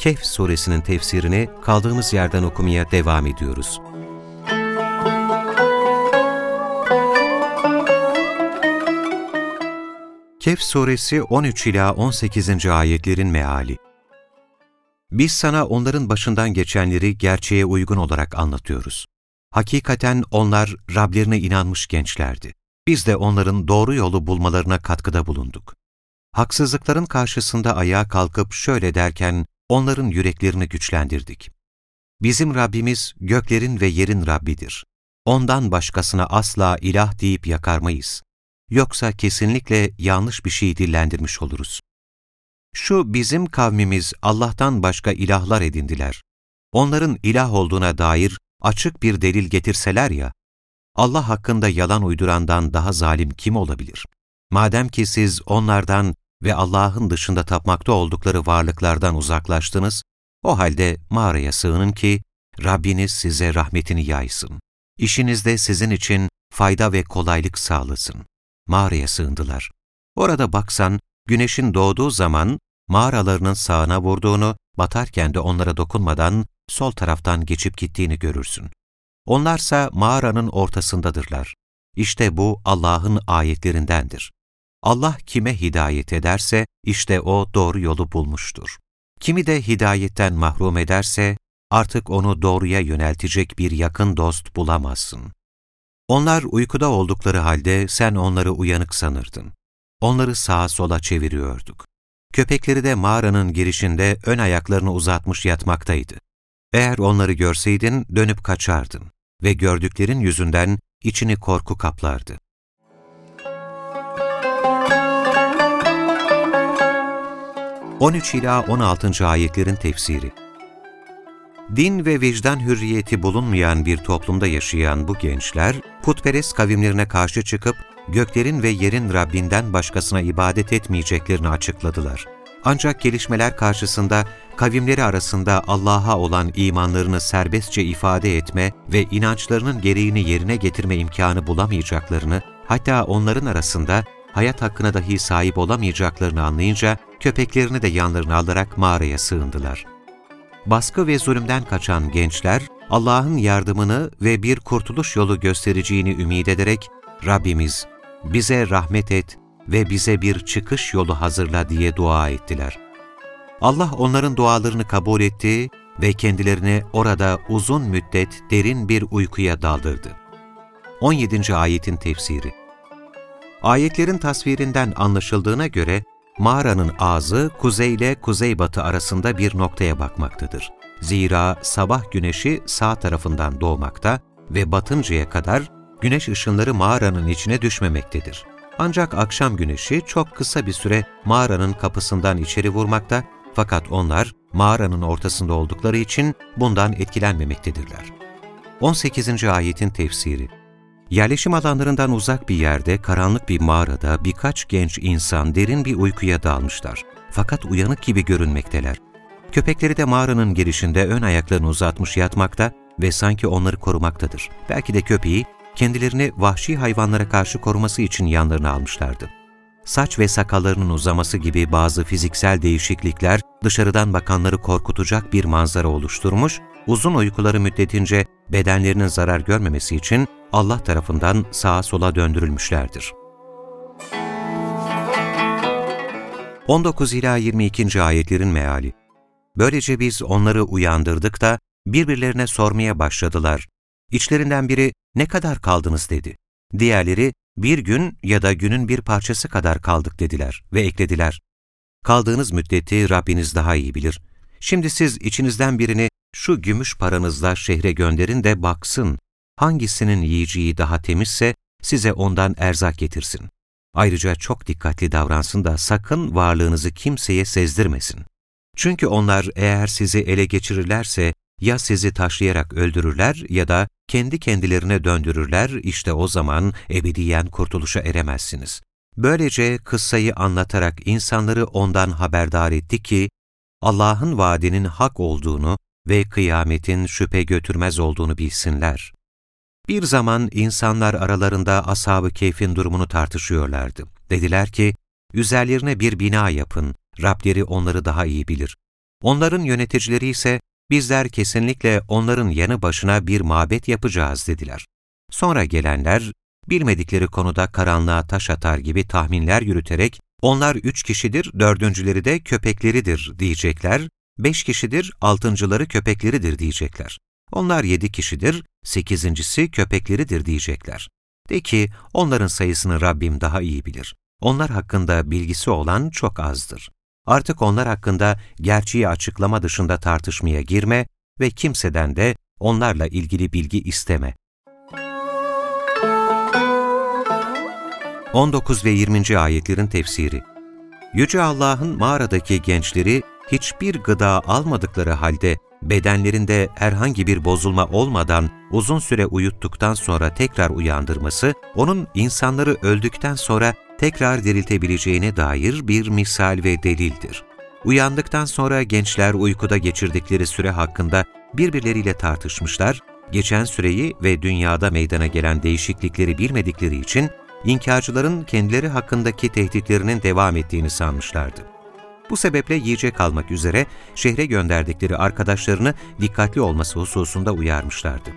Kehf suresinin tefsirini kaldığımız yerden okumaya devam ediyoruz. Kehf suresi 13 ila 18. ayetlerin meali. Biz sana onların başından geçenleri gerçeğe uygun olarak anlatıyoruz. Hakikaten onlar Rablerine inanmış gençlerdi. Biz de onların doğru yolu bulmalarına katkıda bulunduk. Haksızlıkların karşısında ayağa kalkıp şöyle derken onların yüreklerini güçlendirdik. Bizim Rabbimiz göklerin ve yerin Rabbidir. Ondan başkasına asla ilah deyip yakarmayız. Yoksa kesinlikle yanlış bir şey dillendirmiş oluruz. Şu bizim kavmimiz Allah'tan başka ilahlar edindiler. Onların ilah olduğuna dair açık bir delil getirseler ya, Allah hakkında yalan uydurandan daha zalim kim olabilir? Madem ki siz onlardan ve Allah'ın dışında tapmakta oldukları varlıklardan uzaklaştınız, o halde mağaraya sığının ki Rabbiniz size rahmetini yaysın. İşinizde sizin için fayda ve kolaylık sağlasın. Mağaraya sığındılar. Orada baksan, güneşin doğduğu zaman mağaralarının sağına vurduğunu, batarken de onlara dokunmadan sol taraftan geçip gittiğini görürsün. Onlarsa mağaranın ortasındadırlar. İşte bu Allah'ın ayetlerindendir. Allah kime hidayet ederse, işte o doğru yolu bulmuştur. Kimi de hidayetten mahrum ederse, artık onu doğruya yöneltecek bir yakın dost bulamazsın. Onlar uykuda oldukları halde sen onları uyanık sanırdın. Onları sağa sola çeviriyorduk. Köpekleri de mağaranın girişinde ön ayaklarını uzatmış yatmaktaydı. Eğer onları görseydin dönüp kaçardın ve gördüklerin yüzünden içini korku kaplardı. On üç ila 16. ayetlerin tefsiri Din ve vicdan hürriyeti bulunmayan bir toplumda yaşayan bu gençler, putperest kavimlerine karşı çıkıp göklerin ve yerin Rabbinden başkasına ibadet etmeyeceklerini açıkladılar. Ancak gelişmeler karşısında kavimleri arasında Allah'a olan imanlarını serbestçe ifade etme ve inançlarının gereğini yerine getirme imkanı bulamayacaklarını, hatta onların arasında hayat hakkına dahi sahip olamayacaklarını anlayınca köpeklerini de yanlarına alarak mağaraya sığındılar. Baskı ve zulümden kaçan gençler, Allah'ın yardımını ve bir kurtuluş yolu göstereceğini ümit ederek, Rabbimiz bize rahmet et ve bize bir çıkış yolu hazırla diye dua ettiler. Allah onların dualarını kabul etti ve kendilerini orada uzun müddet derin bir uykuya daldırdı. 17. Ayetin Tefsiri Ayetlerin tasvirinden anlaşıldığına göre, mağaranın ağzı kuzey ile kuzeybatı arasında bir noktaya bakmaktadır. Zira sabah güneşi sağ tarafından doğmakta ve batıncaya kadar güneş ışınları mağaranın içine düşmemektedir. Ancak akşam güneşi çok kısa bir süre mağaranın kapısından içeri vurmakta fakat onlar mağaranın ortasında oldukları için bundan etkilenmemektedirler. 18. ayetin tefsiri Yerleşim alanlarından uzak bir yerde, karanlık bir mağarada birkaç genç insan derin bir uykuya dalmışlar. Fakat uyanık gibi görünmekteler. Köpekleri de mağaranın girişinde ön ayaklarını uzatmış yatmakta ve sanki onları korumaktadır. Belki de köpeği kendilerini vahşi hayvanlara karşı koruması için yanlarına almışlardı. Saç ve sakallarının uzaması gibi bazı fiziksel değişiklikler dışarıdan bakanları korkutacak bir manzara oluşturmuş, uzun uykuları müddetince bedenlerinin zarar görmemesi için Allah tarafından sağa sola döndürülmüşlerdir. 19 ila 22. ayetlerin meali. Böylece biz onları uyandırdık da birbirlerine sormaya başladılar. İçlerinden biri ne kadar kaldınız dedi. Diğerleri bir gün ya da günün bir parçası kadar kaldık dediler ve eklediler. Kaldığınız müddeti Rabbiniz daha iyi bilir. Şimdi siz içinizden birini şu gümüş paranızla şehre gönderin de baksın. Hangisinin yiyeceği daha temizse size ondan erzak getirsin. Ayrıca çok dikkatli davransın da sakın varlığınızı kimseye sezdirmesin. Çünkü onlar eğer sizi ele geçirirlerse ya sizi taşlayarak öldürürler ya da kendi kendilerine döndürürler, işte o zaman ebediyen kurtuluşa eremezsiniz. Böylece kıssayı anlatarak insanları ondan haberdar etti ki, Allah'ın vaadinin hak olduğunu ve kıyametin şüphe götürmez olduğunu bilsinler. Bir zaman insanlar aralarında ashab-ı keyfin durumunu tartışıyorlardı. Dediler ki, üzerlerine bir bina yapın, Rableri onları daha iyi bilir. Onların yöneticileri ise, bizler kesinlikle onların yanı başına bir mabet yapacağız dediler. Sonra gelenler, bilmedikleri konuda karanlığa taş atar gibi tahminler yürüterek, onlar üç kişidir, dördüncüleri de köpekleridir diyecekler, beş kişidir, altıncıları köpekleridir diyecekler. Onlar yedi kişidir, sekizincisi köpekleridir diyecekler. De ki, onların sayısını Rabbim daha iyi bilir. Onlar hakkında bilgisi olan çok azdır. Artık onlar hakkında gerçeği açıklama dışında tartışmaya girme ve kimseden de onlarla ilgili bilgi isteme. 19 ve 20. ayetlerin tefsiri Yüce Allah'ın mağaradaki gençleri hiçbir gıda almadıkları halde bedenlerinde herhangi bir bozulma olmadan uzun süre uyuttuktan sonra tekrar uyandırması, onun insanları öldükten sonra tekrar diriltebileceğine dair bir misal ve delildir. Uyandıktan sonra gençler uykuda geçirdikleri süre hakkında birbirleriyle tartışmışlar, geçen süreyi ve dünyada meydana gelen değişiklikleri bilmedikleri için inkarcıların kendileri hakkındaki tehditlerinin devam ettiğini sanmışlardı. Bu sebeple yiyecek almak üzere şehre gönderdikleri arkadaşlarını dikkatli olması hususunda uyarmışlardı.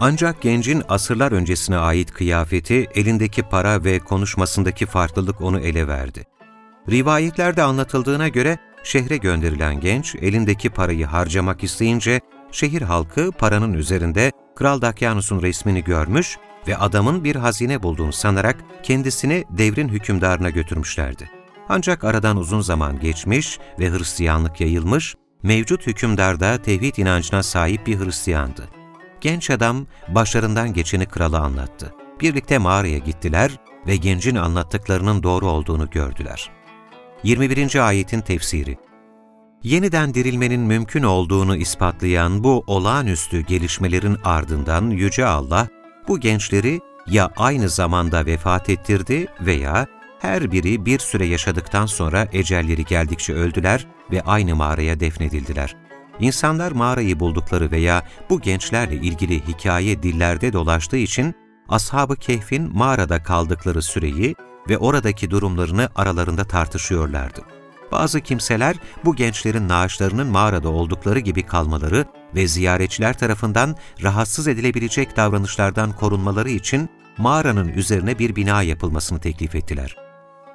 Ancak gencin asırlar öncesine ait kıyafeti, elindeki para ve konuşmasındaki farklılık onu ele verdi. Rivayetlerde anlatıldığına göre şehre gönderilen genç elindeki parayı harcamak isteyince şehir halkı paranın üzerinde Kral Dakyanus'un resmini görmüş ve adamın bir hazine bulduğunu sanarak kendisini devrin hükümdarına götürmüşlerdi. Ancak aradan uzun zaman geçmiş ve Hristiyanlık yayılmış, mevcut hükümdar da tevhid inancına sahip bir Hristiyandı. Genç adam başlarından geçeni krala anlattı. Birlikte mağaraya gittiler ve gencin anlattıklarının doğru olduğunu gördüler. 21. ayetin tefsiri Yeniden dirilmenin mümkün olduğunu ispatlayan bu olağanüstü gelişmelerin ardından Yüce Allah, bu gençleri ya aynı zamanda vefat ettirdi veya her biri bir süre yaşadıktan sonra ecelleri geldikçe öldüler ve aynı mağaraya defnedildiler. İnsanlar mağarayı buldukları veya bu gençlerle ilgili hikaye dillerde dolaştığı için Ashab-ı Kehf'in mağarada kaldıkları süreyi ve oradaki durumlarını aralarında tartışıyorlardı. Bazı kimseler bu gençlerin naaşlarının mağarada oldukları gibi kalmaları ve ziyaretçiler tarafından rahatsız edilebilecek davranışlardan korunmaları için mağaranın üzerine bir bina yapılmasını teklif ettiler.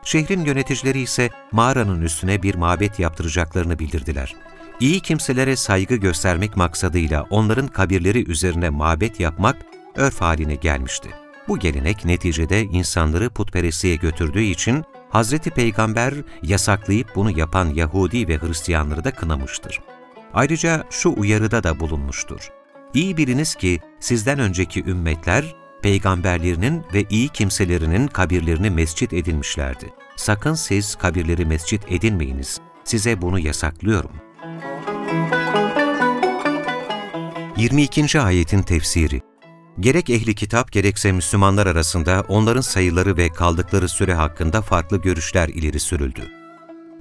Şehrin yöneticileri ise mağaranın üstüne bir mabet yaptıracaklarını bildirdiler. İyi kimselere saygı göstermek maksadıyla onların kabirleri üzerine mabet yapmak örf haline gelmişti. Bu gelenek neticede insanları putperestliğe götürdüğü için Hazreti Peygamber yasaklayıp bunu yapan Yahudi ve Hristiyanları da kınamıştır. Ayrıca şu uyarıda da bulunmuştur. İyi biliniz ki sizden önceki ümmetler peygamberlerinin ve iyi kimselerinin kabirlerini mescit edinmişlerdi. Sakın siz kabirleri mescit edinmeyiniz. Size bunu yasaklıyorum. 22. ayetin tefsiri Gerek ehli kitap gerekse Müslümanlar arasında onların sayıları ve kaldıkları süre hakkında farklı görüşler ileri sürüldü.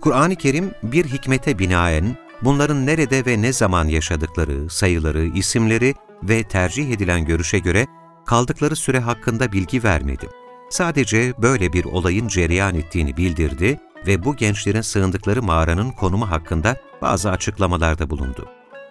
Kur'an-ı Kerim bir hikmete binaen bunların nerede ve ne zaman yaşadıkları, sayıları, isimleri ve tercih edilen görüşe göre kaldıkları süre hakkında bilgi vermedi. Sadece böyle bir olayın cereyan ettiğini bildirdi ve bu gençlerin sığındıkları mağaranın konumu hakkında bazı açıklamalarda bulundu.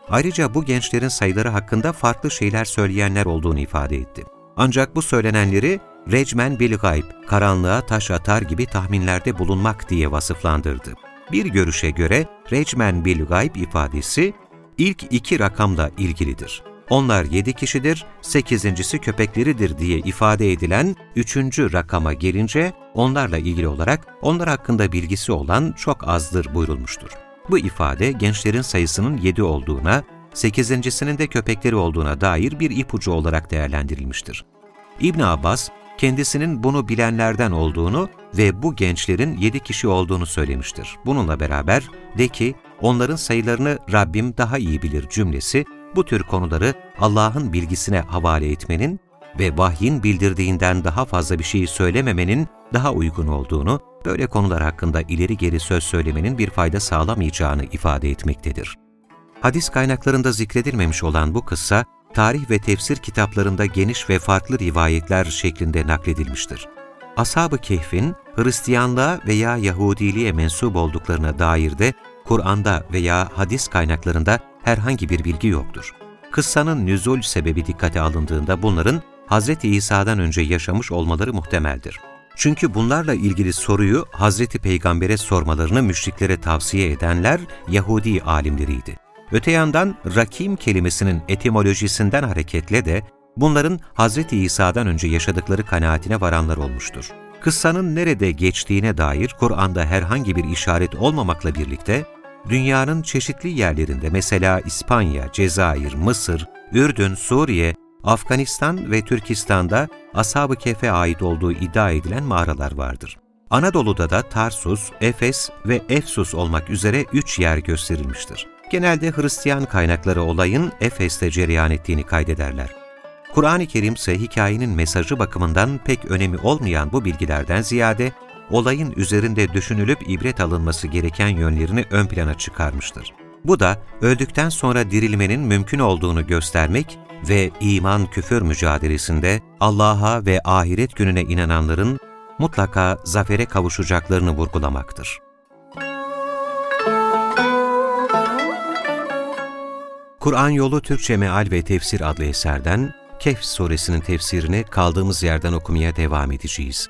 Ayrıca bu gençlerin sayıları hakkında farklı şeyler söyleyenler olduğunu ifade etti. Ancak bu söylenenleri recmen bil gayb, karanlığa taş atar gibi tahminlerde bulunmak diye vasıflandırdı. Bir görüşe göre recmen bil gayb ifadesi ilk iki rakamla ilgilidir. Onlar yedi kişidir, sekizincisi köpekleridir diye ifade edilen üçüncü rakama gelince onlarla ilgili olarak onlar hakkında bilgisi olan çok azdır buyurulmuştur. Bu ifade gençlerin sayısının yedi olduğuna, sekizincisinin de köpekleri olduğuna dair bir ipucu olarak değerlendirilmiştir. İbn Abbas, kendisinin bunu bilenlerden olduğunu ve bu gençlerin yedi kişi olduğunu söylemiştir. Bununla beraber de ki onların sayılarını Rabbim daha iyi bilir cümlesi bu tür konuları Allah'ın bilgisine havale etmenin ve vahyin bildirdiğinden daha fazla bir şey söylememenin daha uygun olduğunu, böyle konular hakkında ileri geri söz söylemenin bir fayda sağlamayacağını ifade etmektedir. Hadis kaynaklarında zikredilmemiş olan bu kıssa, tarih ve tefsir kitaplarında geniş ve farklı rivayetler şeklinde nakledilmiştir. Ashab-ı Kehf'in Hristiyanlığa veya Yahudiliğe mensup olduklarına dair de Kur'an'da veya hadis kaynaklarında herhangi bir bilgi yoktur. Kıssanın nüzul sebebi dikkate alındığında bunların Hz. İsa'dan önce yaşamış olmaları muhtemeldir. Çünkü bunlarla ilgili soruyu Hz. Peygamber'e sormalarını müşriklere tavsiye edenler Yahudi alimleriydi. Öte yandan rakim kelimesinin etimolojisinden hareketle de bunların Hz. İsa'dan önce yaşadıkları kanaatine varanlar olmuştur. Kıssanın nerede geçtiğine dair Kur'an'da herhangi bir işaret olmamakla birlikte, dünyanın çeşitli yerlerinde mesela İspanya, Cezayir, Mısır, Ürdün, Suriye, Afganistan ve Türkistan'da Ashab-ı Kehf'e ait olduğu iddia edilen mağaralar vardır. Anadolu'da da Tarsus, Efes ve Efsus olmak üzere üç yer gösterilmiştir. Genelde Hristiyan kaynakları olayın Efes'te cereyan ettiğini kaydederler. Kur'an-ı Kerim ise hikayenin mesajı bakımından pek önemi olmayan bu bilgilerden ziyade, olayın üzerinde düşünülüp ibret alınması gereken yönlerini ön plana çıkarmıştır. Bu da öldükten sonra dirilmenin mümkün olduğunu göstermek ve iman-küfür mücadelesinde Allah'a ve ahiret gününe inananların mutlaka zafere kavuşacaklarını vurgulamaktır. Kur'an Yolu Türkçe Meal ve Tefsir adlı eserden Kehf suresinin tefsirini kaldığımız yerden okumaya devam edeceğiz.